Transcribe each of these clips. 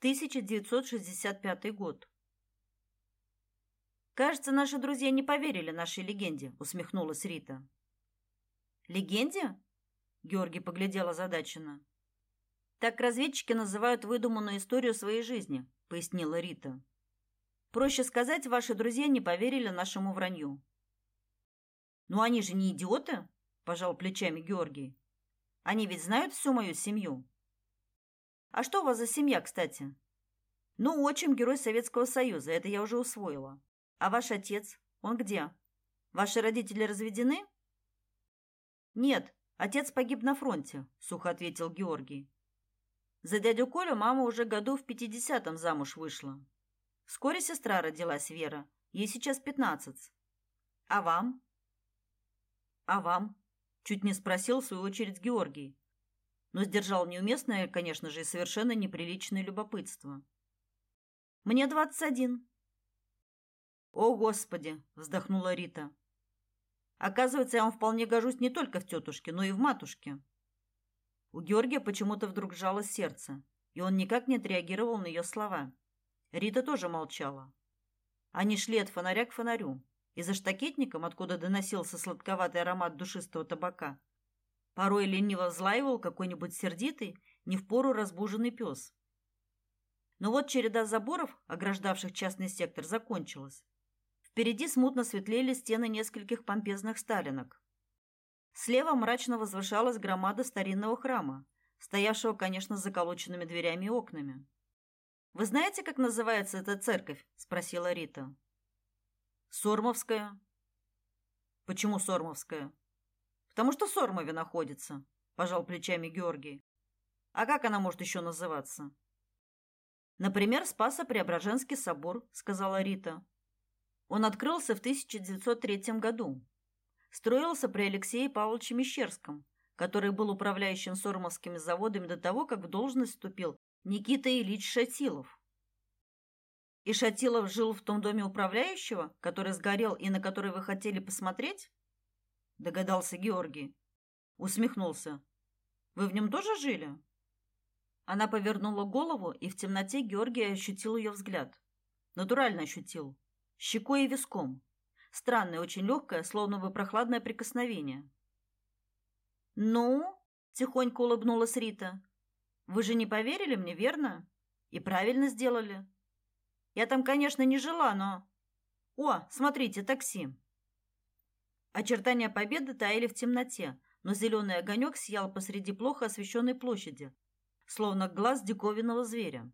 1965 год. Кажется, наши друзья не поверили нашей легенде, усмехнулась Рита. Легенде? Георгий поглядел озадаченно. Так разведчики называют выдуманную историю своей жизни, пояснила Рита. Проще сказать, ваши друзья не поверили нашему вранью. Ну они же не идиоты, пожал плечами Георгий. Они ведь знают всю мою семью. А что у вас за семья, кстати? Ну, отчим герой Советского Союза, это я уже усвоила. А ваш отец, он где? Ваши родители разведены? Нет, отец погиб на фронте, сухо ответил Георгий. За дядю Колю мама уже году в пятидесятом замуж вышла. Вскоре сестра родилась, Вера. Ей сейчас пятнадцать. А вам? А вам? Чуть не спросил в свою очередь Георгий, но сдержал неуместное, конечно же, и совершенно неприличное любопытство. Мне двадцать один. О, господи, вздохнула Рита. Оказывается, я вам вполне гожусь не только в тетушке, но и в матушке. У Георгия почему-то вдруг сжалось сердце, и он никак не отреагировал на ее слова. Рита тоже молчала. Они шли от фонаря к фонарю, и за штакетником, откуда доносился сладковатый аромат душистого табака, порой лениво взлаивал какой-нибудь сердитый, не в пору разбуженный пес. Но вот череда заборов, ограждавших частный сектор, закончилась. Впереди смутно светлели стены нескольких помпезных сталинок. Слева мрачно возвышалась громада старинного храма, стоявшего, конечно, с заколоченными дверями и окнами. «Вы знаете, как называется эта церковь?» – спросила Рита. Сормовская. Почему Сормовская? Потому что в Сормове находится, пожал плечами Георгий. А как она может еще называться? Например, Спасо-Преображенский собор, сказала Рита. Он открылся в 1903 году. Строился при Алексее Павловиче Мещерском, который был управляющим Сормовскими заводами до того, как в должность вступил Никита Ильич Шатилов. И Шатилов жил в том доме управляющего, который сгорел и на который вы хотели посмотреть? Догадался Георгий. Усмехнулся. Вы в нем тоже жили? Она повернула голову, и в темноте Георгий ощутил ее взгляд. Натурально ощутил. Щекой и виском. Странное, очень легкое, словно бы прохладное прикосновение. «Ну?» – тихонько улыбнулась Рита. «Вы же не поверили мне, верно? И правильно сделали. Я там, конечно, не жила, но... О, смотрите, такси. Очертания Победы таяли в темноте, но зеленый огонек сиял посреди плохо освещенной площади, словно глаз диковинного зверя.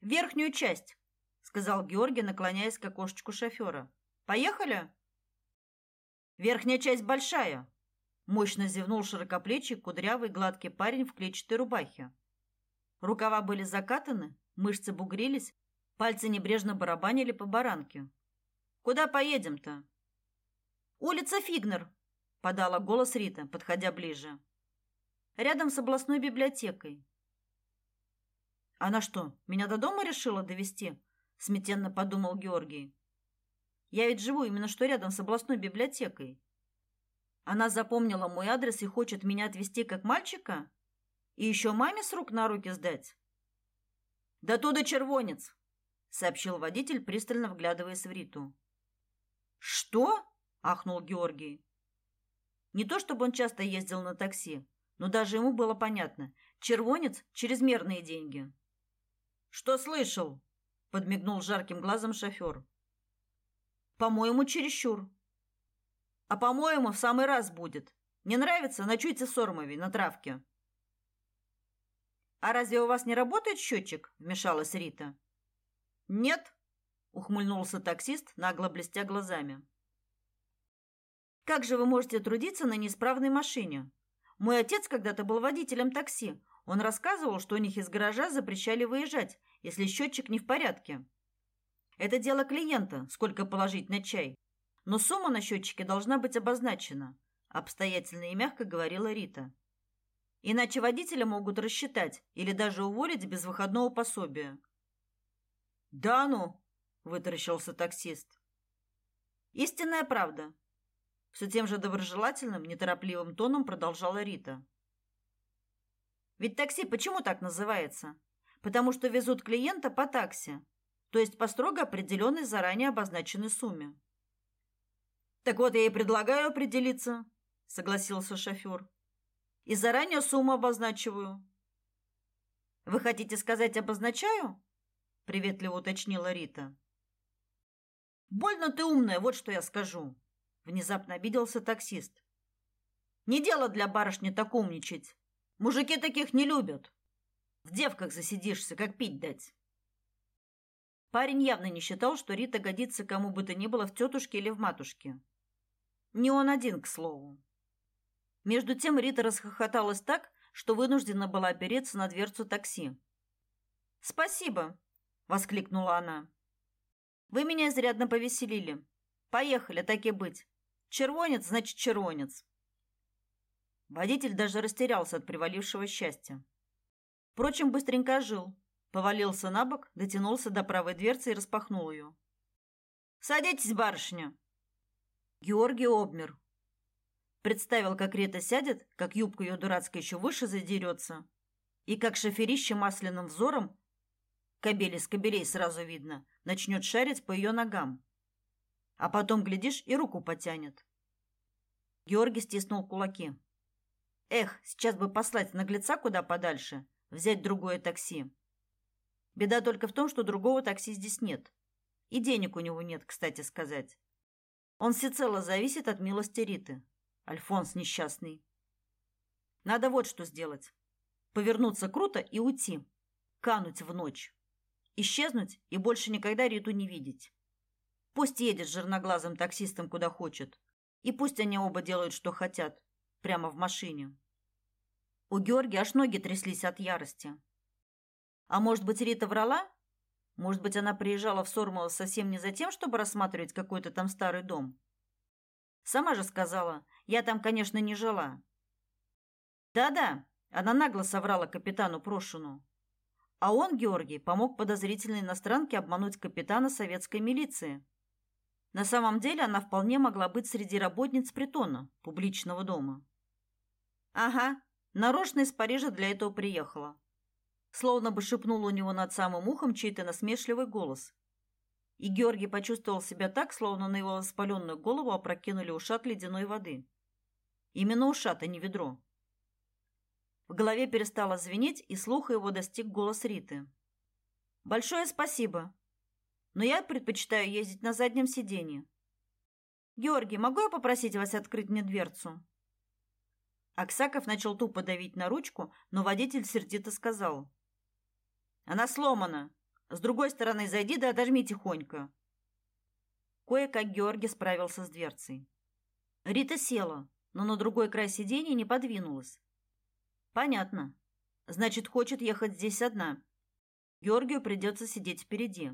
«Верхнюю часть», — сказал Георгий, наклоняясь к окошечку шофера. «Поехали?» «Верхняя часть большая», — мощно зевнул широкоплечий, кудрявый, гладкий парень в клетчатой рубахе. Рукава были закатаны, мышцы бугрились, Пальцы небрежно барабанили по баранке. Куда поедем-то? Улица Фигнер, подала голос Рита, подходя ближе. Рядом с областной библиотекой. Она что, меня до дома решила довести? смятенно подумал Георгий. Я ведь живу именно что рядом с областной библиотекой. Она запомнила мой адрес и хочет меня отвезти как мальчика? И еще маме с рук на руки сдать? Да туда червонец, сообщил водитель, пристально вглядываясь в Риту. Что? Ахнул Георгий. Не то чтобы он часто ездил на такси, но даже ему было понятно: червонец чрезмерные деньги. Что слышал? подмигнул жарким глазом шофер. По-моему, чересчур. А по-моему, в самый раз будет. Не нравится, ночуйте в Сормове на травке. А разве у вас не работает счетчик? вмешалась Рита. Нет, ухмыльнулся таксист, нагло блестя глазами. Как же вы можете трудиться на неисправной машине? Мой отец когда-то был водителем такси. Он рассказывал, что у них из гаража запрещали выезжать, если счетчик не в порядке. Это дело клиента, сколько положить на чай. Но сумма на счетчике должна быть обозначена, обстоятельно и мягко говорила Рита. Иначе водителя могут рассчитать или даже уволить без выходного пособия. Да ну, вытаращился таксист. Истинная правда. Все тем же доброжелательным, неторопливым тоном продолжала Рита. Ведь такси почему так называется? потому что везут клиента по такси, то есть по строго определенной заранее обозначенной сумме. Так вот, я и предлагаю определиться, согласился шофер. И заранее сумму обозначиваю. Вы хотите сказать обозначаю? приветливо уточнила Рита. Больно ты умная, вот что я скажу, внезапно обиделся таксист. Не дело для барышни так умничать. Мужики таких не любят. В девках засидишься, как пить дать. Парень явно не считал, что Рита годится кому бы то ни было в тетушке или в матушке. Не он один, к слову. Между тем Рита расхохоталась так, что вынуждена была опереться на дверцу такси. «Спасибо!» — воскликнула она. «Вы меня изрядно повеселили. Поехали, так и быть. Червонец, значит, червонец». Водитель даже растерялся от привалившего счастья. Впрочем, быстренько ожил, повалился на бок, дотянулся до правой дверцы и распахнул ее. «Садитесь, барышня!» Георгий обмер. Представил, как Рита сядет, как юбка ее дурацкая еще выше задерется, и как шоферище масляным взором, кобели с кобелей сразу видно, начнет шарить по ее ногам. А потом, глядишь, и руку потянет. Георгий стиснул кулаки. Эх, сейчас бы послать наглеца куда подальше, взять другое такси. Беда только в том, что другого такси здесь нет. И денег у него нет, кстати сказать. Он всецело зависит от милости Риты. Альфонс несчастный. Надо вот что сделать. Повернуться круто и уйти. Кануть в ночь. Исчезнуть и больше никогда Риту не видеть. Пусть едет жирноглазым таксистом куда хочет. И пусть они оба делают, что хотят. Прямо в машине. У Георгия аж ноги тряслись от ярости. А может быть, Рита врала? Может быть, она приезжала в Сормово совсем не за тем, чтобы рассматривать какой-то там старый дом? Сама же сказала, я там, конечно, не жила. Да-да, она нагло соврала капитану Прошину. А он, Георгий, помог подозрительной иностранке обмануть капитана советской милиции. На самом деле она вполне могла быть среди работниц притона, публичного дома. Ага, нарочно из Парижа для этого приехала. Словно бы шепнул у него над самым ухом чей-то насмешливый голос. И Георгий почувствовал себя так, словно на его воспаленную голову опрокинули ушат ледяной воды. Именно ушат, а не ведро. В голове перестало звенеть, и слуха его достиг голос Риты. «Большое спасибо, но я предпочитаю ездить на заднем сиденье. Георгий, могу я попросить вас открыть мне дверцу?» Аксаков начал тупо давить на ручку, но водитель сердито сказал. «Она сломана. С другой стороны зайди да отожми тихонько. Кое-как Георгий справился с дверцей. Рита села, но на другой край сиденья не подвинулась. Понятно. Значит, хочет ехать здесь одна. Георгию придется сидеть впереди.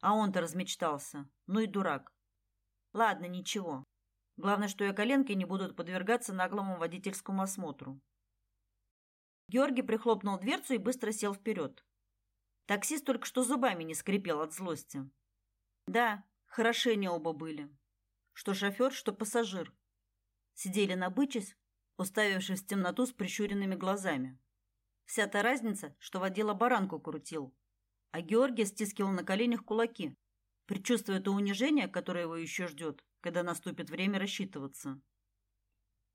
А он-то размечтался. Ну и дурак. Ладно, ничего. Главное, что ее коленки не будут подвергаться наглому водительскому осмотру. Георгий прихлопнул дверцу и быстро сел вперед. Таксист только что зубами не скрипел от злости. Да, хороши они оба были. Что шофер, что пассажир. Сидели набычась, уставившись в темноту с прищуренными глазами. Вся та разница, что водила баранку крутил, а Георгий стискивал на коленях кулаки, предчувствуя то унижение, которое его еще ждет, когда наступит время рассчитываться.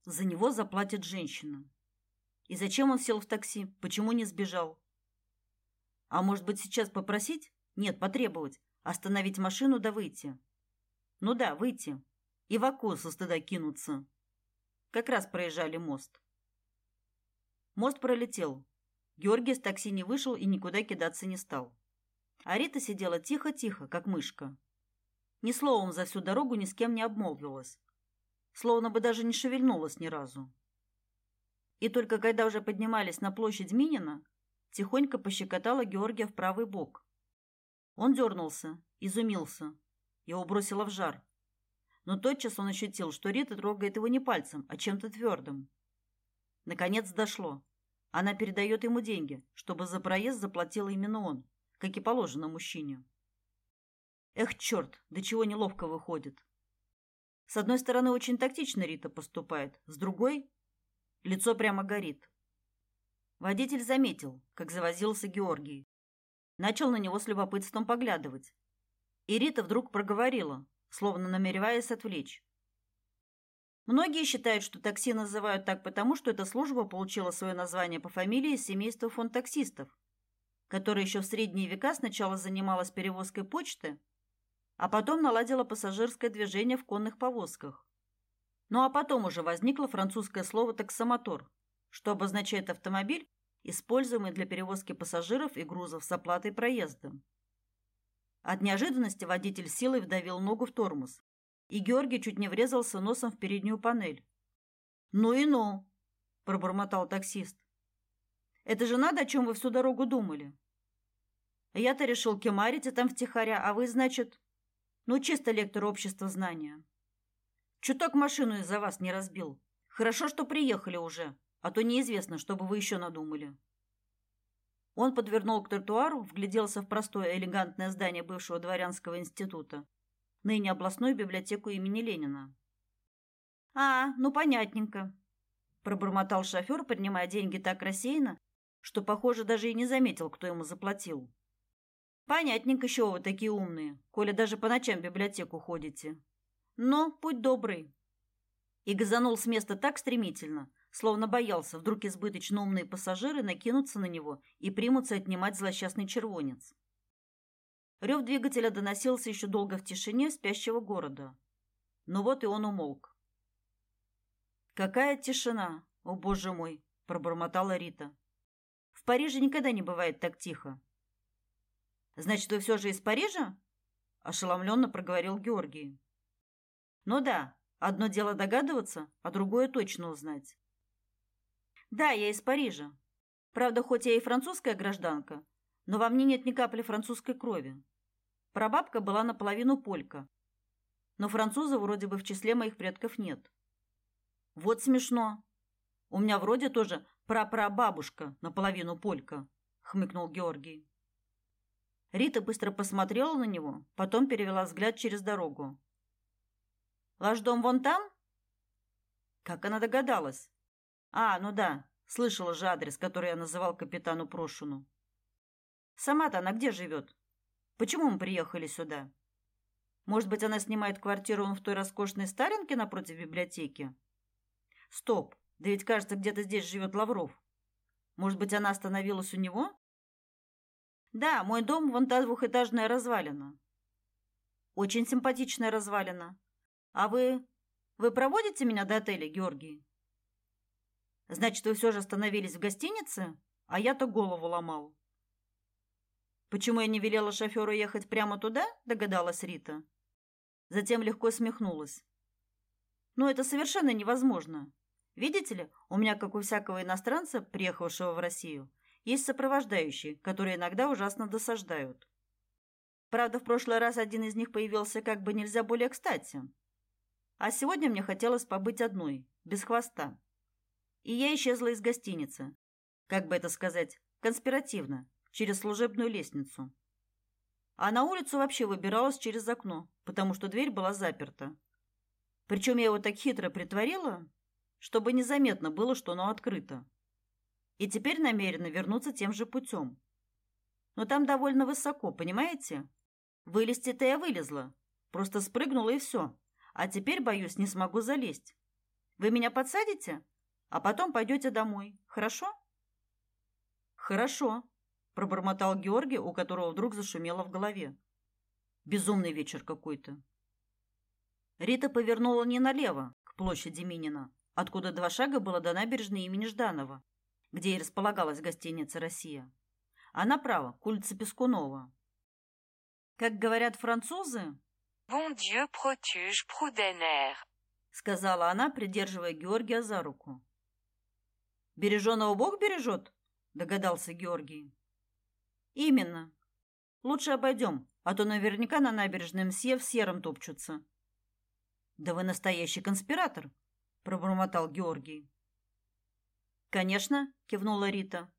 За него заплатит женщина. И зачем он сел в такси? Почему не сбежал? А может быть, сейчас попросить? Нет, потребовать. Остановить машину да выйти. Ну да, выйти. И в око со стыда кинуться. Как раз проезжали мост. Мост пролетел. Георгий с такси не вышел и никуда кидаться не стал. А Рита сидела тихо-тихо, как мышка. Ни словом за всю дорогу ни с кем не обмолвилась. Словно бы даже не шевельнулась ни разу. И только когда уже поднимались на площадь Минина, тихонько пощекотала Георгия в правый бок. Он дернулся, изумился. Его бросило в жар. Но тотчас он ощутил, что Рита трогает его не пальцем, а чем-то твердым. Наконец дошло. Она передает ему деньги, чтобы за проезд заплатил именно он, как и положено мужчине. Эх, черт, до чего неловко выходит. С одной стороны, очень тактично Рита поступает, с другой лицо прямо горит. Водитель заметил, как завозился Георгий. Начал на него с любопытством поглядывать. И Рита вдруг проговорила, словно намереваясь отвлечь. Многие считают, что такси называют так потому, что эта служба получила свое название по фамилии семейства фон таксистов, которое еще в средние века сначала занималась перевозкой почты, а потом наладила пассажирское движение в конных повозках. Ну а потом уже возникло французское слово таксомотор, что обозначает автомобиль, используемый для перевозки пассажиров и грузов с оплатой проезда. От неожиданности водитель силой вдавил ногу в тормоз, и Георгий чуть не врезался носом в переднюю панель. «Ну и ну!» – пробормотал таксист. «Это же надо, о чем вы всю дорогу думали?» «Я-то решил кемарить и там втихаря, а вы, значит...» «Ну, чисто лектор общества знания». «Чуток машину из-за вас не разбил. Хорошо, что приехали уже, а то неизвестно, что бы вы еще надумали». Он подвернул к тротуару, вгляделся в простое элегантное здание бывшего дворянского института ныне областную библиотеку имени Ленина. А, ну понятненько, пробормотал шофер, принимая деньги так рассеянно, что, похоже, даже и не заметил, кто ему заплатил. Понятненько, чего вы такие умные, коли даже по ночам в библиотеку ходите. Но путь добрый. И газанул с места так стремительно, словно боялся, вдруг избыточно умные пассажиры накинутся на него и примутся отнимать злосчастный червонец. Рев двигателя доносился еще долго в тишине спящего города. Но вот и он умолк. Какая тишина, о боже мой, пробормотала Рита. В Париже никогда не бывает так тихо. Значит, вы все же из Парижа? ошеломленно проговорил Георгий. Ну да, одно дело догадываться, а другое точно узнать. Да, я из Парижа. Правда, хоть я и французская гражданка, но во мне нет ни капли французской крови. Прабабка была наполовину полька, но француза вроде бы в числе моих предков нет. Вот смешно. У меня вроде тоже прапрабабушка наполовину полька, хмыкнул Георгий. Рита быстро посмотрела на него, потом перевела взгляд через дорогу. Ваш дом вон там? Как она догадалась? А, ну да, слышала же адрес, который я называл капитану Прошину. Сама-то она где живет? Почему мы приехали сюда? Может быть, она снимает квартиру в той роскошной старинке напротив библиотеки? Стоп, да ведь, кажется, где-то здесь живет Лавров. Может быть, она остановилась у него? Да, мой дом вон та двухэтажная развалина. Очень симпатичная развалина. А вы... Вы проводите меня до отеля, Георгий? Значит, вы все же остановились в гостинице? А я-то голову ломал. Почему я не велела шоферу ехать прямо туда? догадалась Рита. Затем легко смехнулась. Но это совершенно невозможно. Видите ли, у меня, как у всякого иностранца, приехавшего в Россию, есть сопровождающие, которые иногда ужасно досаждают. Правда, в прошлый раз один из них появился как бы нельзя более кстати. А сегодня мне хотелось побыть одной, без хвоста. И я исчезла из гостиницы. Как бы это сказать, конспиративно, через служебную лестницу. А на улицу вообще выбиралась через окно, потому что дверь была заперта. Причем я его так хитро притворила, чтобы незаметно было, что оно открыто. И теперь намерена вернуться тем же путем. Но там довольно высоко, понимаете? Вылезти-то я вылезла. Просто спрыгнула и все. А теперь, боюсь, не смогу залезть. Вы меня подсадите? А потом пойдете домой. Хорошо? Хорошо, пробормотал Георгий, у которого вдруг зашумело в голове. Безумный вечер какой-то. Рита повернула не налево, к площади Минина, откуда два шага было до набережной имени Жданова, где и располагалась гостиница Россия, а направо, к улице Пескунова. Как говорят французы, Bon Dieu protège Prudener, сказала она, придерживая Георгия за руку. Береженого Бог бережет, догадался Георгий. Именно. Лучше обойдем, а то наверняка на набережной Мсье в сером топчутся. Да вы настоящий конспиратор, пробормотал Георгий. Конечно, кивнула Рита.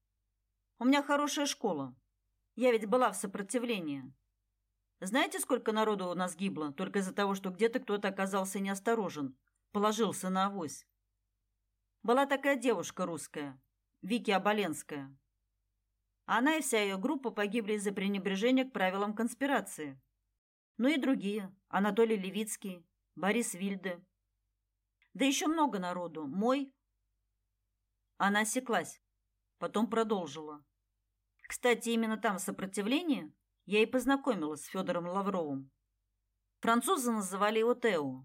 У меня хорошая школа. Я ведь была в сопротивлении. Знаете, сколько народу у нас гибло только из-за того, что где-то кто-то оказался неосторожен, положился на авось. Была такая девушка русская, Вики Оболенская. Она и вся ее группа погибли из-за пренебрежения к правилам конспирации. Ну и другие. Анатолий Левицкий, Борис Вильде. Да еще много народу. Мой... Она осеклась. Потом продолжила. Кстати, именно там, в сопротивлении, я и познакомилась с Федором Лавровым. Французы называли его Тео.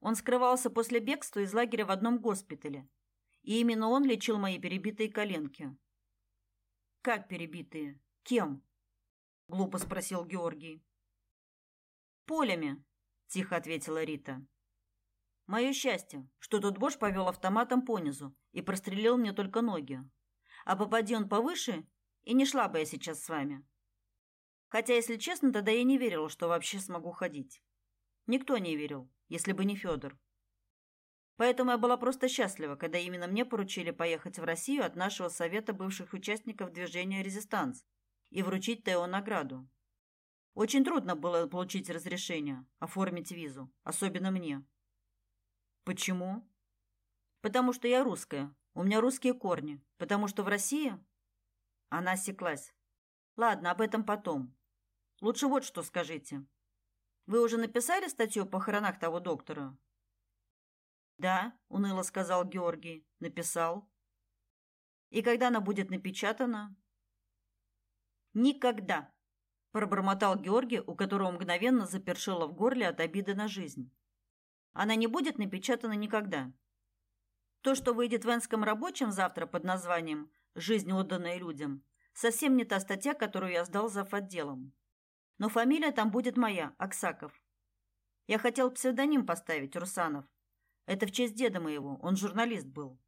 Он скрывался после бегства из лагеря в одном госпитале. И именно он лечил мои перебитые коленки. Как перебитые? Кем? глупо спросил Георгий. Полями, тихо ответила Рита. Мое счастье, что тот Бош повел автоматом по низу и прострелил мне только ноги. А попади он повыше, и не шла бы я сейчас с вами. Хотя, если честно, тогда я не верила, что вообще смогу ходить. Никто не верил, если бы не Федор. Поэтому я была просто счастлива, когда именно мне поручили поехать в Россию от нашего совета бывших участников движения «Резистанс» и вручить Тео награду. Очень трудно было получить разрешение, оформить визу, особенно мне. Почему? Потому что я русская. У меня русские корни. Потому что в России она осеклась. Ладно, об этом потом. Лучше вот что скажите. Вы уже написали статью о похоронах того доктора? Да, уныло сказал Георгий. Написал. И когда она будет напечатана? Никогда, пробормотал Георгий, у которого мгновенно запершило в горле от обиды на жизнь. Она не будет напечатана никогда. То, что выйдет в Энском рабочем завтра под названием Жизнь, отданная людям. Совсем не та статья, которую я сдал за отделом. Но фамилия там будет моя, Аксаков. Я хотел псевдоним поставить, Русанов. Это в честь деда моего, он журналист был.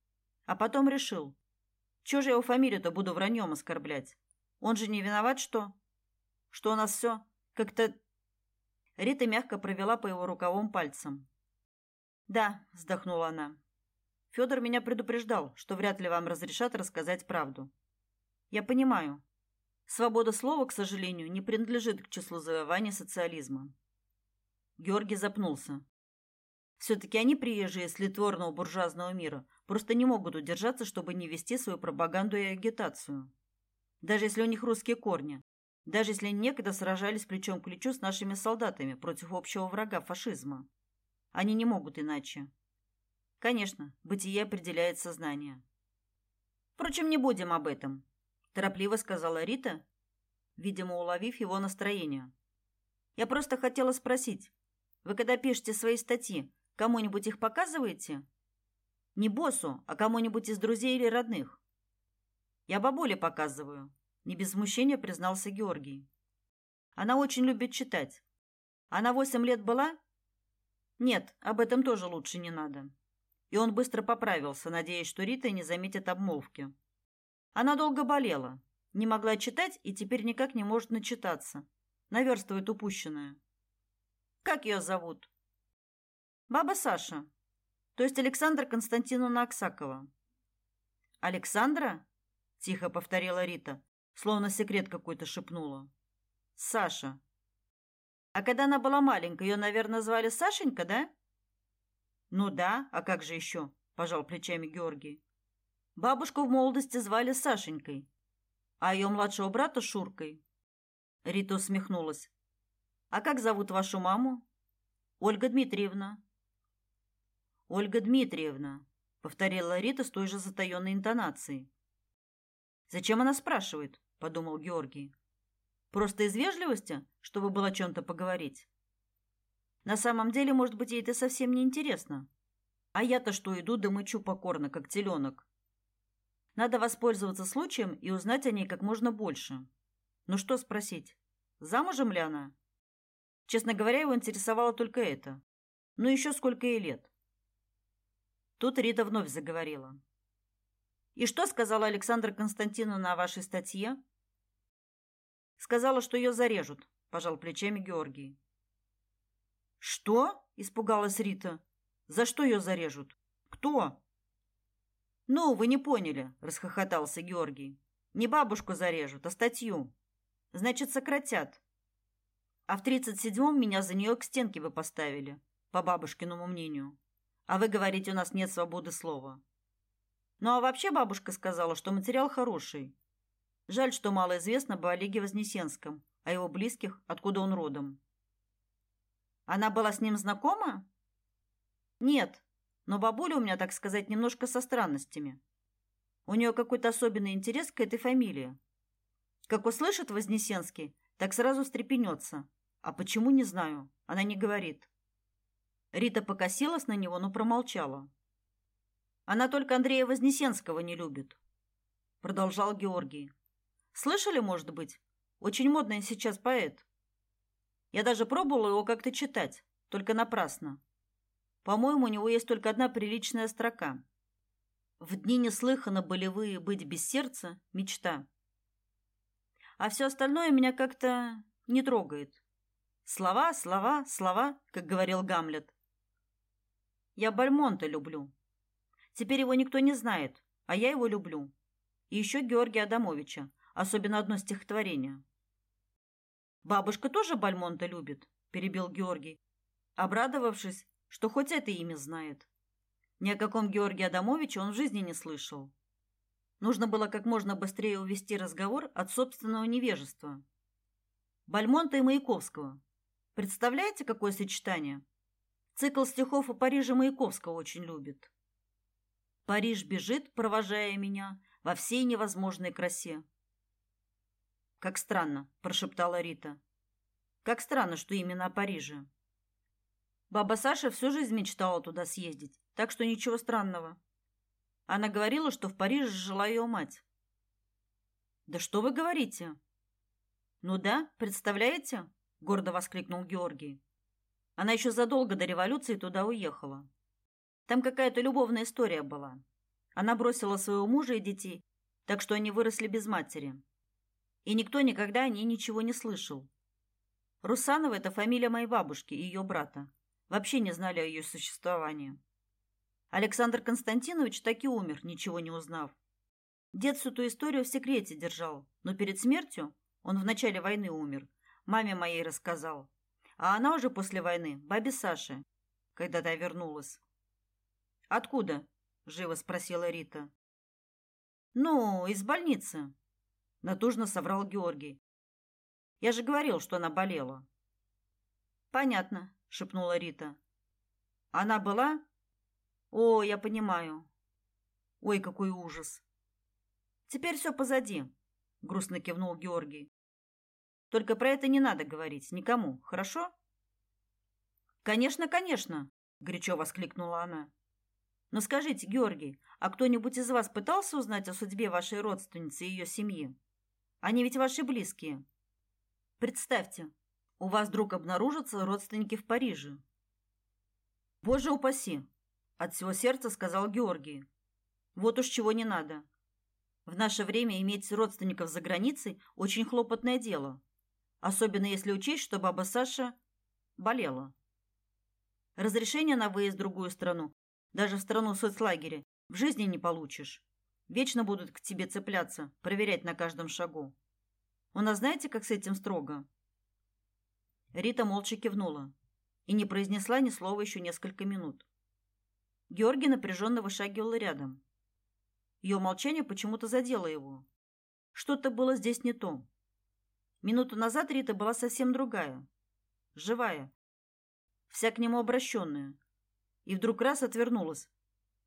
А потом решил, чё же его фамилию-то буду враньем оскорблять? Он же не виноват, что... Что у нас все как-то... Рита мягко провела по его рукавам пальцем. «Да», — вздохнула она, Федор меня предупреждал, что вряд ли вам разрешат рассказать правду. Я понимаю. Свобода слова, к сожалению, не принадлежит к числу завоеваний социализма. Георгий запнулся. Все-таки они, приезжие с литворного буржуазного мира, просто не могут удержаться, чтобы не вести свою пропаганду и агитацию. Даже если у них русские корни. Даже если они некогда сражались плечом к плечу с нашими солдатами против общего врага фашизма. Они не могут иначе. Конечно, бытие определяет сознание. Впрочем, не будем об этом, торопливо сказала Рита, видимо, уловив его настроение. Я просто хотела спросить, вы когда пишете свои статьи, кому-нибудь их показываете? Не боссу, а кому-нибудь из друзей или родных? Я бабуле показываю, не без смущения признался Георгий. Она очень любит читать. Она восемь лет была? Нет, об этом тоже лучше не надо и он быстро поправился, надеясь, что Рита не заметит обмолвки. Она долго болела, не могла читать и теперь никак не может начитаться. Наверстывает упущенное. Как ее зовут? Баба Саша. То есть Александра Константиновна Аксакова. Александра? Тихо повторила Рита, словно секрет какой-то шепнула. Саша. А когда она была маленькая, ее, наверное, звали Сашенька, да? Ну да, а как же еще? пожал плечами Георгий. Бабушку в молодости звали Сашенькой, а ее младшего брата Шуркой. Рита усмехнулась. А как зовут вашу маму? Ольга Дмитриевна. Ольга Дмитриевна, повторила Рита с той же затаенной интонацией. Зачем она спрашивает? подумал Георгий. Просто из вежливости, чтобы было о чем то поговорить. На самом деле, может быть, ей это совсем не интересно. А я-то что иду да мычу покорно, как теленок. Надо воспользоваться случаем и узнать о ней как можно больше. Ну что спросить? Замужем ли она? Честно говоря, его интересовало только это. Ну еще сколько ей лет. Тут Рита вновь заговорила. И что сказала Александра Константиновна о вашей статье? Сказала, что ее зарежут, пожал плечами Георгий. Что? испугалась Рита. За что ее зарежут? Кто? Ну, вы не поняли, расхохотался Георгий. Не бабушку зарежут, а статью. Значит, сократят. А в тридцать седьмом меня за нее к стенке бы поставили, по бабушкиному мнению. А вы говорите, у нас нет свободы слова. Ну а вообще бабушка сказала, что материал хороший. Жаль, что мало известно об Олеге Вознесенском, о его близких, откуда он родом. Она была с ним знакома? Нет, но бабуля у меня, так сказать, немножко со странностями. У нее какой-то особенный интерес к этой фамилии. Как услышит Вознесенский, так сразу встрепенется. А почему, не знаю. Она не говорит. Рита покосилась на него, но промолчала. Она только Андрея Вознесенского не любит, продолжал Георгий. Слышали, может быть? Очень модный сейчас поэт. Я даже пробовала его как-то читать, только напрасно. По-моему, у него есть только одна приличная строка. В дни неслыханно болевые быть без сердца мечта. А все остальное меня как-то не трогает. Слова, слова, слова, как говорил Гамлет. Я Бальмонта люблю. Теперь его никто не знает, а я его люблю. И еще Георгия Адамовича, особенно одно стихотворение. Бабушка тоже Бальмонта любит, перебил Георгий, обрадовавшись, что хоть это имя знает. Ни о каком Георгии Адамовиче он в жизни не слышал. Нужно было как можно быстрее увести разговор от собственного невежества. Бальмонта и Маяковского. Представляете, какое сочетание? Цикл стихов о Париже Маяковского очень любит. Париж бежит, провожая меня во всей невозможной красе. Как странно, прошептала Рита. Как странно, что именно о Париже. Баба Саша всю жизнь мечтала туда съездить, так что ничего странного. Она говорила, что в Париже жила ее мать. Да что вы говорите? Ну да, представляете? гордо воскликнул Георгий. Она еще задолго до революции туда уехала. Там какая-то любовная история была. Она бросила своего мужа и детей, так что они выросли без матери. И никто никогда о ней ничего не слышал. Русанова это фамилия моей бабушки и ее брата. Вообще не знали о ее существовании. Александр Константинович так и умер, ничего не узнав. Дед всю ту историю в секрете держал, но перед смертью, он в начале войны умер, маме моей рассказал. А она уже после войны бабе Саше, когда та вернулась. Откуда? живо спросила Рита. Ну, из больницы, натужно соврал Георгий. Я же говорил, что она болела. Понятно, шепнула Рита. Она была? О, я понимаю. Ой, какой ужас. Теперь все позади, грустно кивнул Георгий. Только про это не надо говорить никому, хорошо? Конечно, конечно, горячо воскликнула она. Но скажите, Георгий, а кто-нибудь из вас пытался узнать о судьбе вашей родственницы и ее семьи? Они ведь ваши близкие. Представьте, у вас вдруг обнаружатся родственники в Париже. Боже упаси, от всего сердца сказал Георгий. Вот уж чего не надо. В наше время иметь родственников за границей очень хлопотное дело особенно если учесть, что баба Саша болела. Разрешение на выезд в другую страну, даже в страну соцлагеря, в жизни не получишь. Вечно будут к тебе цепляться, проверять на каждом шагу. У нас знаете, как с этим строго? Рита молча кивнула и не произнесла ни слова еще несколько минут. Георгий напряженно вышагивал рядом. Ее молчание почему-то задело его. Что-то было здесь не то. Минуту назад Рита была совсем другая, живая, вся к нему обращенная, и вдруг раз отвернулась,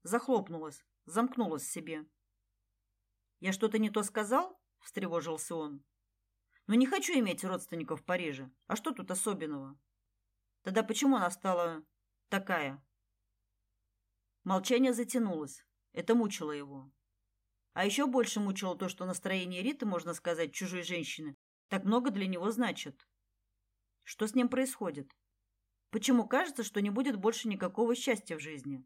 захлопнулась, замкнулась в себе. Я что-то не то сказал? встревожился он. Но «Ну, не хочу иметь родственников в Париже. А что тут особенного? Тогда почему она стала такая? Молчание затянулось. Это мучило его. А еще больше мучило то, что настроение Риты, можно сказать, чужой женщины, так много для него значит. Что с ним происходит? Почему кажется, что не будет больше никакого счастья в жизни?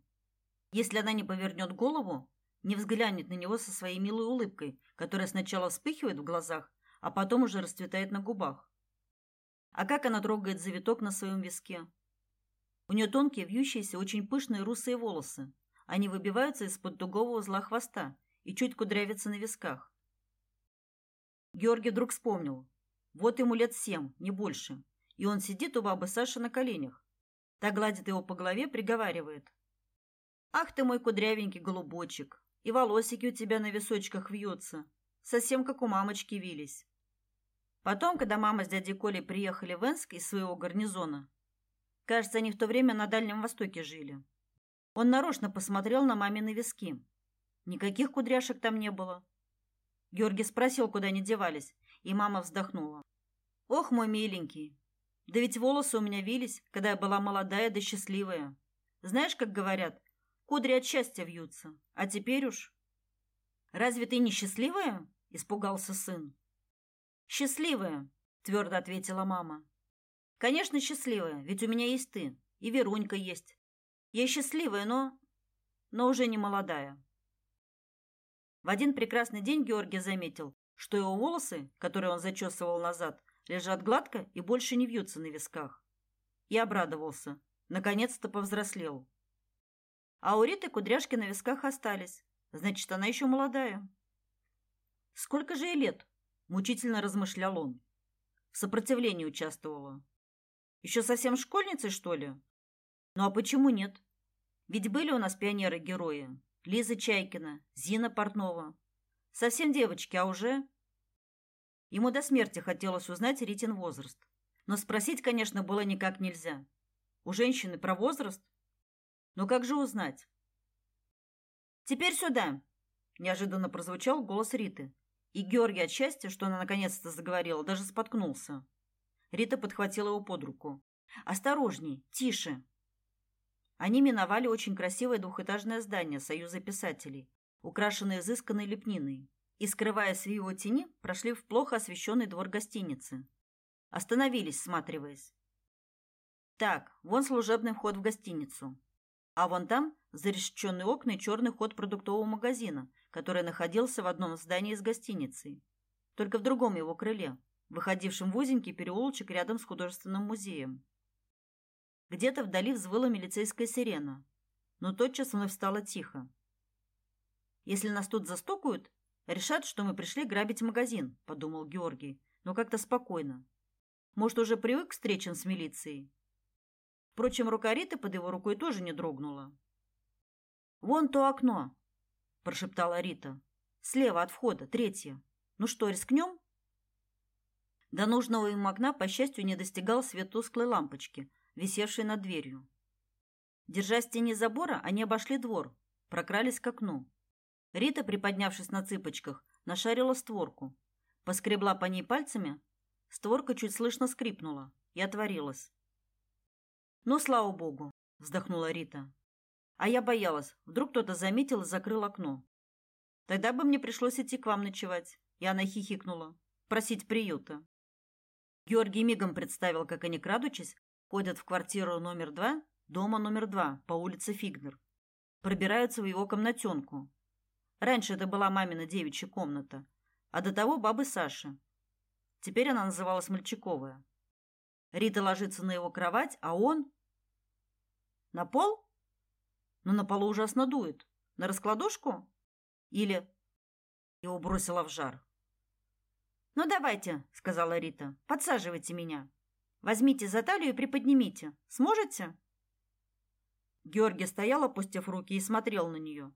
Если она не повернет голову, не взглянет на него со своей милой улыбкой, которая сначала вспыхивает в глазах, а потом уже расцветает на губах. А как она трогает завиток на своем виске? У нее тонкие, вьющиеся, очень пышные русые волосы. Они выбиваются из-под тугого узла хвоста и чуть кудрявятся на висках. Георгий вдруг вспомнил. Вот ему лет семь, не больше. И он сидит у бабы Саши на коленях. Та гладит его по голове, приговаривает. «Ах ты мой кудрявенький голубочек! И волосики у тебя на височках вьются, совсем как у мамочки вились. Потом, когда мама с дядей Колей приехали в Энск из своего гарнизона, кажется, они в то время на Дальнем Востоке жили. Он нарочно посмотрел на мамины виски. Никаких кудряшек там не было. Георгий спросил, куда они девались, и мама вздохнула. Ох, мой миленький, да ведь волосы у меня вились, когда я была молодая да счастливая. Знаешь, как говорят, кудри от счастья вьются. А теперь уж... Разве ты не счастливая? Испугался сын. Счастливая, твердо ответила мама. Конечно, счастливая, ведь у меня есть ты, и Верунька есть. Я счастливая, но... но уже не молодая. В один прекрасный день Георгий заметил, что его волосы, которые он зачесывал назад, лежат гладко и больше не вьются на висках. И обрадовался. Наконец-то повзрослел. А у Риты кудряшки на висках остались. Значит, она еще молодая. Сколько же ей лет? Мучительно размышлял он. В сопротивлении участвовала. Еще совсем школьницей, что ли? Ну а почему нет? Ведь были у нас пионеры-герои. Лиза Чайкина, Зина Портнова. Совсем девочки, а уже... Ему до смерти хотелось узнать Ритин возраст. Но спросить, конечно, было никак нельзя. У женщины про возраст? Но как же узнать? «Теперь сюда!» – неожиданно прозвучал голос Риты. И Георгий от счастья, что она наконец-то заговорила, даже споткнулся. Рита подхватила его под руку. «Осторожней! Тише!» Они миновали очень красивое двухэтажное здание Союза писателей, украшенное изысканной лепниной и, скрываясь в его тени, прошли в плохо освещенный двор гостиницы. Остановились, всматриваясь. Так, вон служебный вход в гостиницу. А вон там зарешеченные окна и черный ход продуктового магазина, который находился в одном здании с гостиницей. Только в другом его крыле, выходившем в узенький переулочек рядом с художественным музеем. Где-то вдали взвыла милицейская сирена, но тотчас вновь стало тихо. Если нас тут застукают, Решат, что мы пришли грабить магазин, подумал Георгий, но как-то спокойно. Может, уже привык к встречам с милицией. Впрочем, рука Риты под его рукой тоже не дрогнула. Вон то окно, прошептала Рита. Слева от входа, третье. Ну что, рискнем? До нужного им окна, по счастью, не достигал свет тусклой лампочки, висевшей над дверью. Держась в тени забора, они обошли двор, прокрались к окну. Рита, приподнявшись на цыпочках, нашарила створку. Поскребла по ней пальцами. Створка чуть слышно скрипнула и отворилась. «Ну, слава богу!» – вздохнула Рита. «А я боялась, вдруг кто-то заметил и закрыл окно. Тогда бы мне пришлось идти к вам ночевать». И она хихикнула. «Просить приюта». Георгий мигом представил, как они, крадучись, ходят в квартиру номер два, дома номер два, по улице Фигнер. Пробираются в его комнатенку, Раньше это была мамина девичья комната, а до того бабы Саши. Теперь она называлась Мальчиковая. Рита ложится на его кровать, а он... На пол? Но на полу ужасно дует. На раскладушку? Или... Его бросило в жар. «Ну, давайте», — сказала Рита, — «подсаживайте меня. Возьмите за талию и приподнимите. Сможете?» Георгий стоял, опустив руки, и смотрел на нее.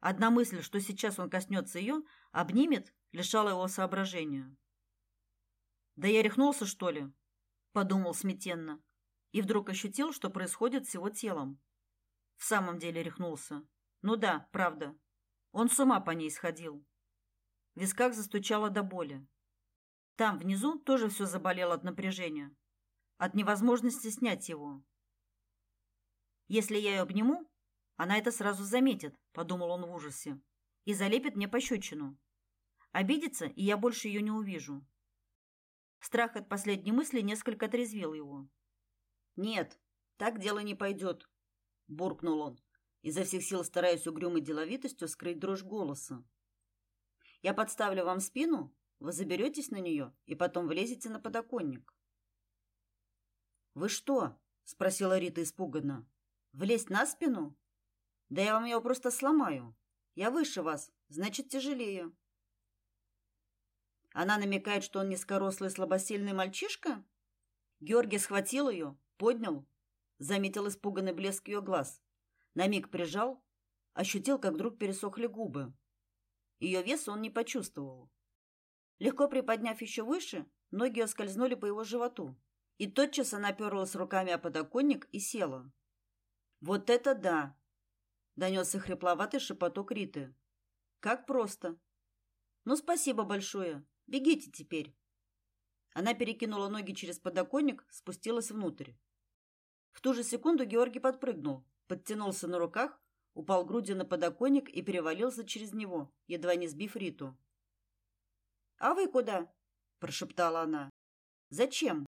Одна мысль, что сейчас он коснется ее, обнимет, лишала его соображения. «Да я рехнулся, что ли?» – подумал смятенно. И вдруг ощутил, что происходит с его телом. В самом деле рехнулся. Ну да, правда. Он с ума по ней сходил. В висках застучало до боли. Там, внизу, тоже все заболело от напряжения. От невозможности снять его. Если я ее обниму, она это сразу заметит, подумал он в ужасе, и залепит мне пощечину. Обидится, и я больше ее не увижу. Страх от последней мысли несколько отрезвил его. Нет, так дело не пойдет», — буркнул он, изо всех сил стараясь угрюмой деловитостью скрыть дрожь голоса. Я подставлю вам спину, вы заберетесь на нее и потом влезете на подоконник. Вы что? спросила Рита испуганно. Влезть на спину? Да я вам его просто сломаю. Я выше вас, значит, тяжелее. Она намекает, что он низкорослый слабосильный мальчишка? Георгий схватил ее, поднял, заметил испуганный блеск ее глаз. На миг прижал, ощутил, как вдруг пересохли губы. Ее веса он не почувствовал. Легко приподняв еще выше, ноги ее скользнули по его животу, и тотчас она оперлась руками о подоконник и села. «Вот это да!» — донесся хрипловатый шепоток Риты. «Как просто!» «Ну, спасибо большое. Бегите теперь!» Она перекинула ноги через подоконник, спустилась внутрь. В ту же секунду Георгий подпрыгнул, подтянулся на руках, упал грудью на подоконник и перевалился через него, едва не сбив Риту. «А вы куда?» – прошептала она. «Зачем?»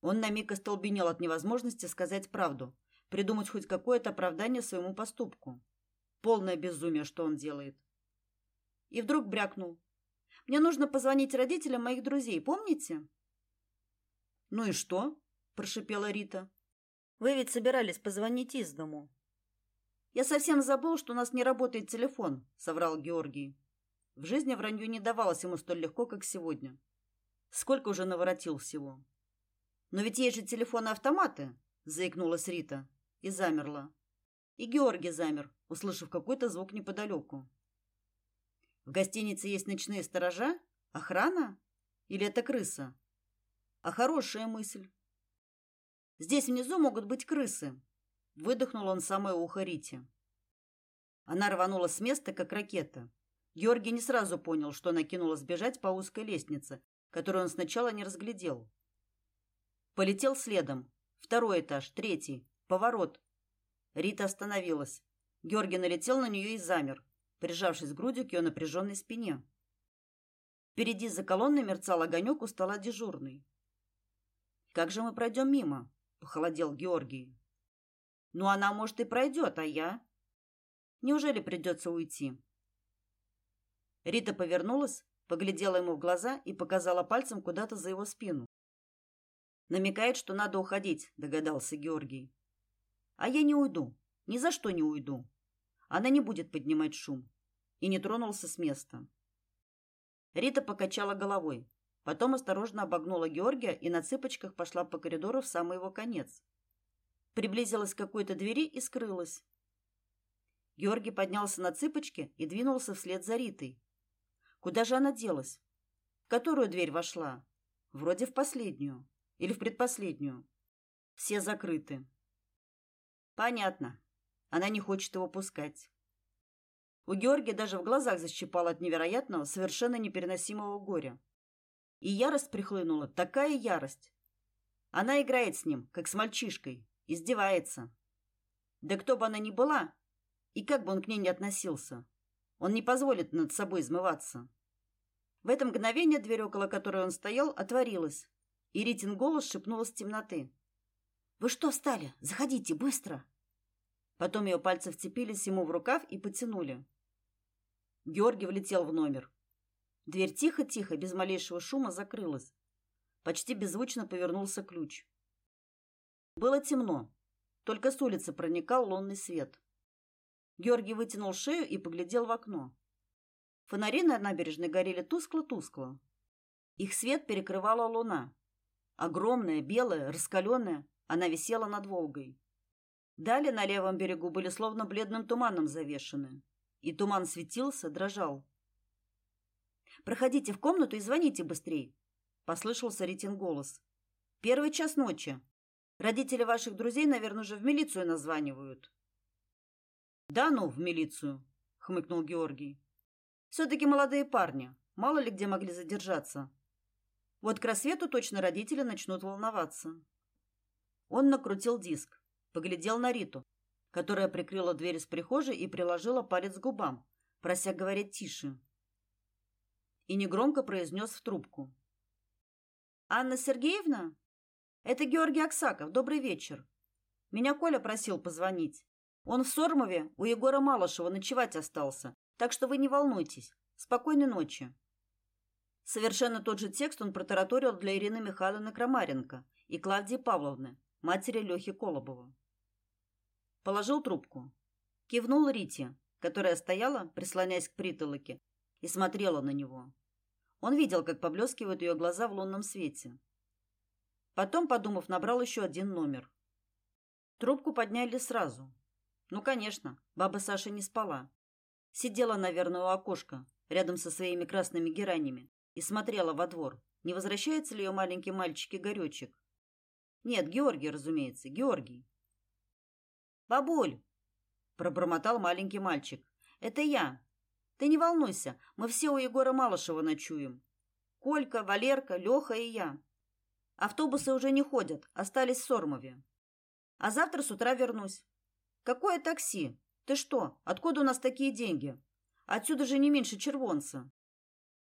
Он на миг остолбенел от невозможности сказать правду, придумать хоть какое-то оправдание своему поступку. Полное безумие, что он делает. И вдруг брякнул. «Мне нужно позвонить родителям моих друзей, помните?» «Ну и что?» – прошипела Рита. «Вы ведь собирались позвонить из дому». «Я совсем забыл, что у нас не работает телефон», – соврал Георгий. В жизни вранье не давалось ему столь легко, как сегодня. Сколько уже наворотил всего. «Но ведь есть же телефоны-автоматы», – заикнулась Рита и замерла. И Георгий замер, услышав какой-то звук неподалеку. «В гостинице есть ночные сторожа? Охрана? Или это крыса?» «А хорошая мысль. Здесь внизу могут быть крысы. Выдохнул он самое ухо Рите. Она рванула с места, как ракета. Георгий не сразу понял, что она кинулась бежать по узкой лестнице, которую он сначала не разглядел. Полетел следом. Второй этаж, третий, поворот. Рита остановилась. Георгий налетел на нее и замер, прижавшись грудью к ее напряженной спине. Впереди за колонной мерцал огонек у стола дежурный. «Как же мы пройдем мимо?» похолодел Георгий. Ну она, может, и пройдет, а я? Неужели придется уйти? Рита повернулась, поглядела ему в глаза и показала пальцем куда-то за его спину. Намекает, что надо уходить, догадался Георгий. А я не уйду, ни за что не уйду. Она не будет поднимать шум. И не тронулся с места. Рита покачала головой. Потом осторожно обогнула Георгия и на цыпочках пошла по коридору в самый его конец. Приблизилась к какой-то двери и скрылась. Георгий поднялся на цыпочки и двинулся вслед за Ритой. Куда же она делась? В которую дверь вошла? Вроде в последнюю. Или в предпоследнюю. Все закрыты. Понятно. Она не хочет его пускать. У Георгия даже в глазах защипало от невероятного, совершенно непереносимого горя. И ярость прихлынула, такая ярость. Она играет с ним, как с мальчишкой, издевается. Да кто бы она ни была, и как бы он к ней ни относился, он не позволит над собой измываться. В это мгновение дверь, около которой он стоял, отворилась, и Ритин голос шепнул с темноты. «Вы что встали? Заходите, быстро!» Потом ее пальцы вцепились ему в рукав и потянули. Георгий влетел в номер. Дверь тихо-тихо, без малейшего шума, закрылась. Почти беззвучно повернулся ключ. Было темно. Только с улицы проникал лунный свет. Георгий вытянул шею и поглядел в окно. Фонари на набережной горели тускло-тускло. Их свет перекрывала луна. Огромная, белая, раскаленная, она висела над Волгой. Далее на левом берегу были словно бледным туманом завешены. И туман светился, дрожал. Проходите в комнату и звоните быстрей, послышался Ритин голос. Первый час ночи. Родители ваших друзей, наверное, уже в милицию названивают. Да ну, в милицию, хмыкнул Георгий. все таки молодые парни, мало ли где могли задержаться. Вот к рассвету точно родители начнут волноваться. Он накрутил диск, поглядел на Риту, которая прикрыла дверь из прихожей и приложила палец к губам, прося говорить тише и негромко произнес в трубку. «Анна Сергеевна? Это Георгий Аксаков. Добрый вечер. Меня Коля просил позвонить. Он в Сормове у Егора Малышева ночевать остался, так что вы не волнуйтесь. Спокойной ночи». Совершенно тот же текст он протараторил для Ирины Михайловны Крамаренко и Клавдии Павловны, матери Лехи Колобова. Положил трубку. Кивнул Рите, которая стояла, прислоняясь к притолоке, и смотрела на него. Он видел, как поблескивают ее глаза в лунном свете. Потом, подумав, набрал еще один номер. Трубку подняли сразу. Ну, конечно, баба Саша не спала. Сидела, наверное, у окошка, рядом со своими красными геранями, и смотрела во двор, не возвращается ли ее маленький мальчик Игоречек. Нет, Георгий, разумеется, Георгий. «Бабуль!» – пробормотал маленький мальчик. «Это я. Ты не волнуйся, мы все у Егора Малышева ночуем. Колька, Валерка, Леха и я. Автобусы уже не ходят, остались в Сормове. А завтра с утра вернусь. Какое такси? Ты что? Откуда у нас такие деньги? Отсюда же не меньше червонца.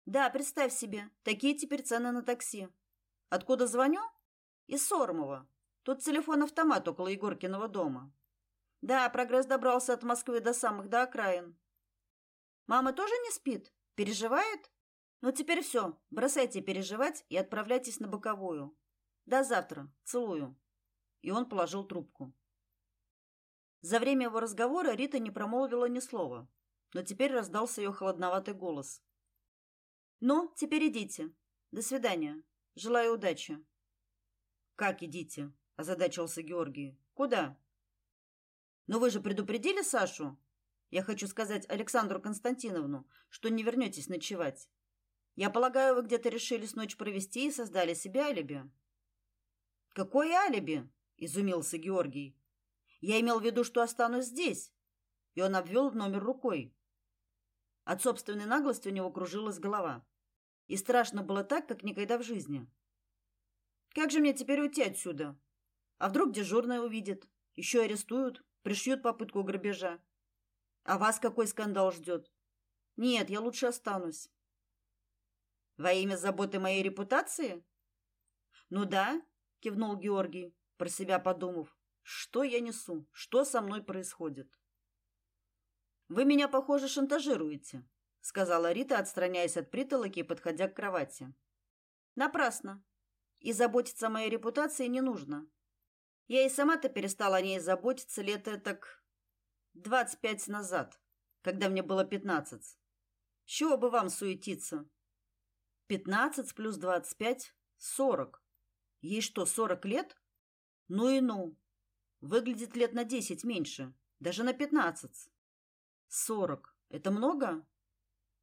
Да, представь себе, такие теперь цены на такси. Откуда звоню? Из Сормова. Тут телефон-автомат около Егоркиного дома. Да, прогресс добрался от Москвы до самых до окраин. Мама тоже не спит? Переживает? Ну теперь все, бросайте переживать и отправляйтесь на боковую. До завтра. Целую. И он положил трубку. За время его разговора Рита не промолвила ни слова, но теперь раздался ее холодноватый голос. «Ну, теперь идите. До свидания. Желаю удачи». «Как идите?» – озадачился Георгий. «Куда?» «Но вы же предупредили Сашу?» «Я хочу сказать Александру Константиновну, что не вернетесь ночевать. Я полагаю, вы где-то решили с ночь провести и создали себе алиби». «Какое алиби?» – изумился Георгий. Я имел в виду, что останусь здесь. И он обвел номер рукой. От собственной наглости у него кружилась голова. И страшно было так, как никогда в жизни. Как же мне теперь уйти отсюда? А вдруг дежурная увидит? Еще арестуют, пришьют попытку грабежа. А вас какой скандал ждет? Нет, я лучше останусь. Во имя заботы моей репутации? Ну да, кивнул Георгий, про себя подумав. Что я несу? Что со мной происходит? Вы меня, похоже, шантажируете, сказала Рита, отстраняясь от притолоки и подходя к кровати. Напрасно. И заботиться о моей репутации не нужно. Я и сама-то перестала о ней заботиться лет так двадцать пять назад, когда мне было пятнадцать. С чего бы вам суетиться? Пятнадцать плюс двадцать пять — сорок. Ей что, сорок лет? Ну и ну. Выглядит лет на десять меньше, даже на пятнадцать. Сорок. Это много?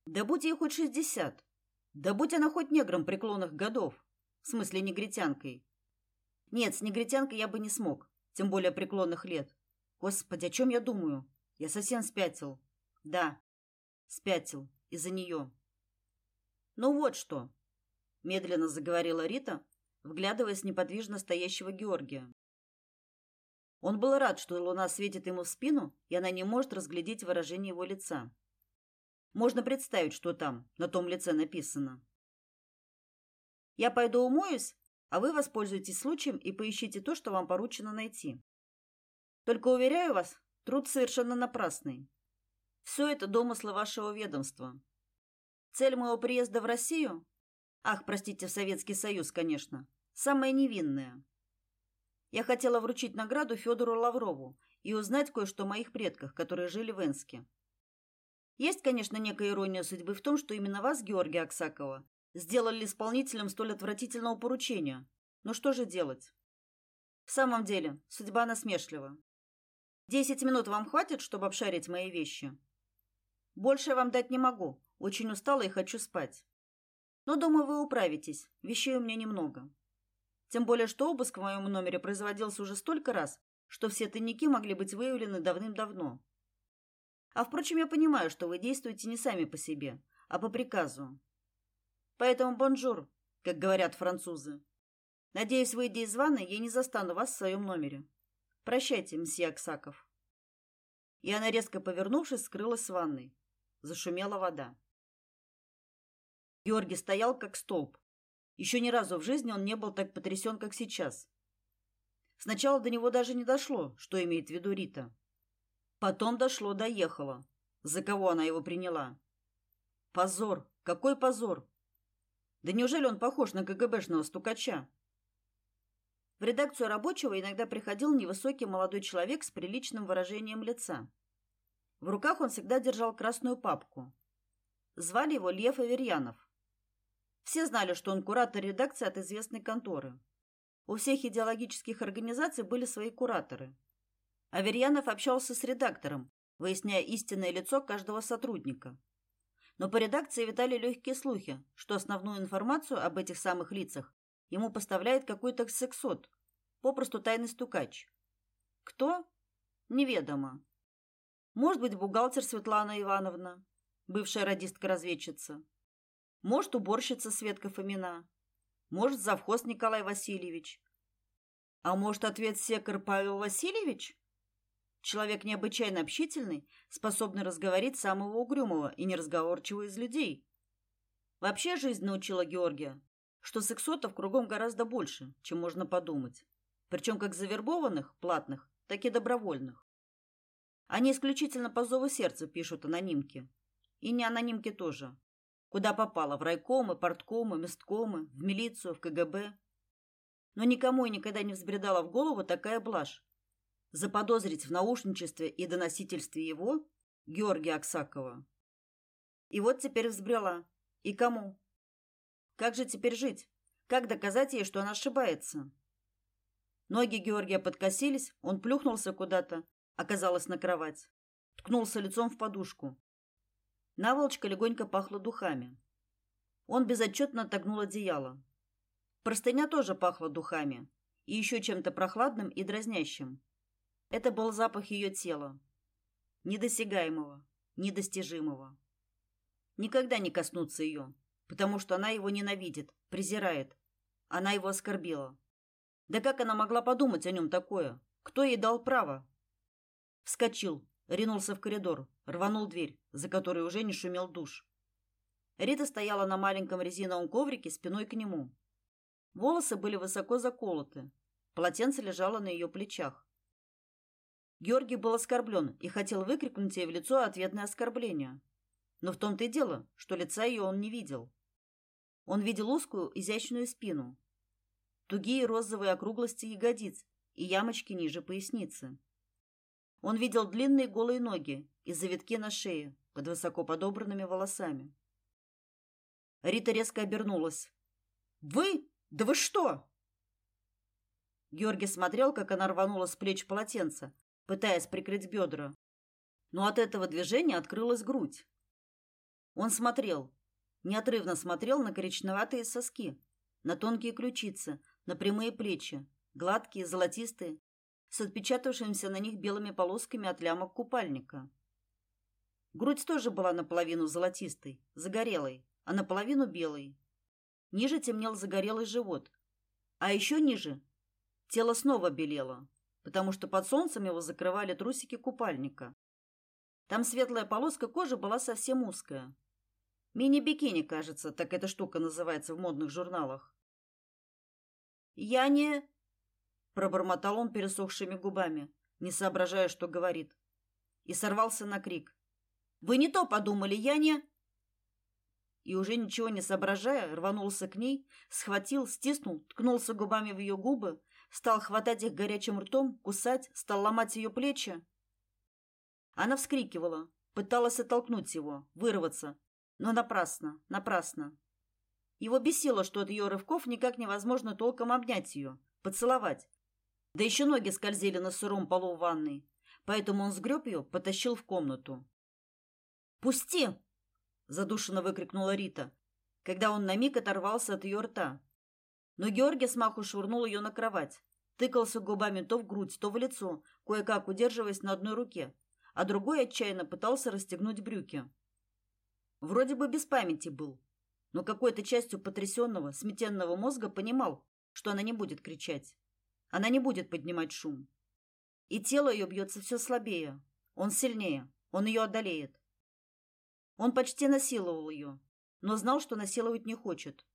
Да будь ей хоть шестьдесят. Да будь она хоть негром преклонных годов. В смысле, негритянкой. Нет, с негритянкой я бы не смог, тем более преклонных лет. Господи, о чем я думаю? Я совсем спятил. Да, спятил из-за нее. Ну вот что, медленно заговорила Рита, вглядываясь в неподвижно стоящего Георгия. Он был рад, что луна светит ему в спину, и она не может разглядеть выражение его лица. Можно представить, что там, на том лице написано. Я пойду умоюсь, а вы воспользуйтесь случаем и поищите то, что вам поручено найти. Только уверяю вас, труд совершенно напрасный. Все это домыслы вашего ведомства. Цель моего приезда в Россию, ах, простите, в Советский Союз, конечно, самая невинная. Я хотела вручить награду Федору Лаврову и узнать кое-что о моих предках, которые жили в Энске. Есть, конечно, некая ирония судьбы в том, что именно вас, Георгия Аксакова, сделали исполнителем столь отвратительного поручения. Но что же делать? В самом деле, судьба насмешлива. Десять минут вам хватит, чтобы обшарить мои вещи? Больше я вам дать не могу. Очень устала и хочу спать. Но, думаю, вы управитесь. Вещей у меня немного. Тем более, что обыск в моем номере производился уже столько раз, что все тайники могли быть выявлены давным-давно. А впрочем, я понимаю, что вы действуете не сами по себе, а по приказу. Поэтому bonjour, как говорят французы. Надеюсь, выйдя из ванны, я не застану вас в своем номере. Прощайте, мсье Аксаков. И она, резко повернувшись, скрылась в ванной. Зашумела вода. Георгий стоял, как столб, еще ни разу в жизни он не был так потрясен, как сейчас. Сначала до него даже не дошло, что имеет в виду Рита. Потом дошло, доехало. За кого она его приняла? Позор! Какой позор! Да неужели он похож на КГБшного стукача? В редакцию рабочего иногда приходил невысокий молодой человек с приличным выражением лица. В руках он всегда держал красную папку. Звали его Лев Аверьянов. Все знали, что он куратор редакции от известной конторы. У всех идеологических организаций были свои кураторы. Аверьянов общался с редактором, выясняя истинное лицо каждого сотрудника. Но по редакции витали легкие слухи, что основную информацию об этих самых лицах ему поставляет какой-то сексот, попросту тайный стукач. Кто? Неведомо. Может быть, бухгалтер Светлана Ивановна, бывшая радистка-разведчица. Может, уборщица Светка Фомина. Может, завхоз Николай Васильевич. А может, ответ секор Павел Васильевич? Человек необычайно общительный, способный разговорить самого угрюмого и неразговорчивого из людей. Вообще жизнь научила Георгия, что сексотов кругом гораздо больше, чем можно подумать. Причем как завербованных, платных, так и добровольных. Они исключительно по зову сердца пишут анонимки. И не анонимки тоже. Куда попало, в райкомы, порткомы, месткомы, в милицию, в КГБ. Но никому и никогда не взбредала в голову такая блажь. Заподозрить в наушничестве и доносительстве его, Георгия Аксакова. И вот теперь взбрела. И кому? Как же теперь жить? Как доказать ей, что она ошибается? Ноги Георгия подкосились, он плюхнулся куда-то, оказалось на кровать. Ткнулся лицом в подушку. Наволочка легонько пахла духами. Он безотчетно отогнул одеяло. Простыня тоже пахла духами и еще чем-то прохладным и дразнящим. Это был запах ее тела, недосягаемого, недостижимого. Никогда не коснуться ее, потому что она его ненавидит, презирает. Она его оскорбила. Да как она могла подумать о нем такое? Кто ей дал право? Вскочил, ринулся в коридор, рванул дверь, за которой уже не шумел душ. Рита стояла на маленьком резиновом коврике спиной к нему. Волосы были высоко заколоты. Полотенце лежало на ее плечах. Георгий был оскорблен и хотел выкрикнуть ей в лицо ответное оскорбление. Но в том-то и дело, что лица ее он не видел. Он видел узкую, изящную спину, тугие розовые округлости ягодиц и ямочки ниже поясницы. Он видел длинные голые ноги и завитки на шее под высоко подобранными волосами. Рита резко обернулась. «Вы? Да вы что?» Георгий смотрел, как она рванула с плеч полотенце, пытаясь прикрыть бедра. Но от этого движения открылась грудь. Он смотрел, неотрывно смотрел на коричневатые соски, на тонкие ключицы, на прямые плечи, гладкие, золотистые, с отпечатавшимися на них белыми полосками от лямок купальника. Грудь тоже была наполовину золотистой, загорелой, а наполовину белой. Ниже темнел загорелый живот, а еще ниже тело снова белело, потому что под солнцем его закрывали трусики купальника. Там светлая полоска кожи была совсем узкая. Мини-бикини, кажется, так эта штука называется в модных журналах. «Я не...» Пробормотал он пересохшими губами, не соображая, что говорит. И сорвался на крик. «Вы не то подумали, я не...» И уже ничего не соображая, рванулся к ней, схватил, стиснул, ткнулся губами в ее губы, стал хватать их горячим ртом, кусать, стал ломать ее плечи. Она вскрикивала, пыталась оттолкнуть его, вырваться, но напрасно, напрасно. Его бесило, что от ее рывков никак невозможно толком обнять ее, поцеловать, да еще ноги скользили на сыром полу ванной, поэтому он сгреб ее, потащил в комнату. «Пусти!» – задушенно выкрикнула Рита, когда он на миг оторвался от ее рта. Но Георгий смаху швырнул ее на кровать, тыкался губами то в грудь, то в лицо, кое-как удерживаясь на одной руке, а другой отчаянно пытался расстегнуть брюки. Вроде бы без памяти был, но какой-то частью потрясенного, сметенного мозга понимал, что она не будет кричать. Она не будет поднимать шум. И тело ее бьется все слабее. Он сильнее. Он ее одолеет. Он почти насиловал ее, но знал, что насиловать не хочет.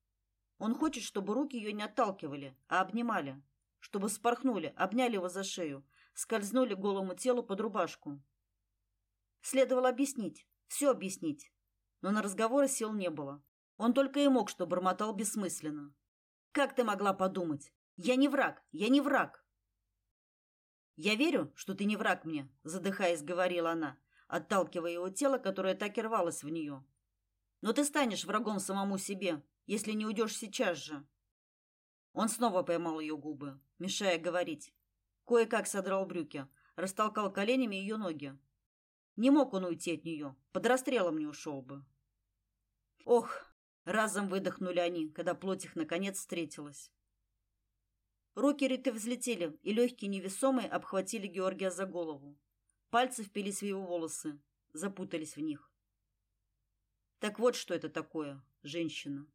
Он хочет, чтобы руки ее не отталкивали, а обнимали, чтобы спорхнули, обняли его за шею, скользнули голому телу под рубашку. Следовало объяснить, все объяснить, но на разговоры сил не было. Он только и мог, что бормотал бессмысленно. Как ты могла подумать? Я не враг, я не враг. Я верю, что ты не враг мне, задыхаясь, говорила она, отталкивая его тело, которое так и рвалось в нее. Но ты станешь врагом самому себе, если не уйдешь сейчас же. Он снова поймал ее губы, мешая говорить. Кое-как содрал брюки, растолкал коленями ее ноги. Не мог он уйти от нее, под расстрелом не ушел бы. Ох, разом выдохнули они, когда плоть их наконец встретилась. Руки Риты взлетели, и легкие невесомые обхватили Георгия за голову. Пальцы впились в его волосы, запутались в них. Так вот, что это такое, женщина.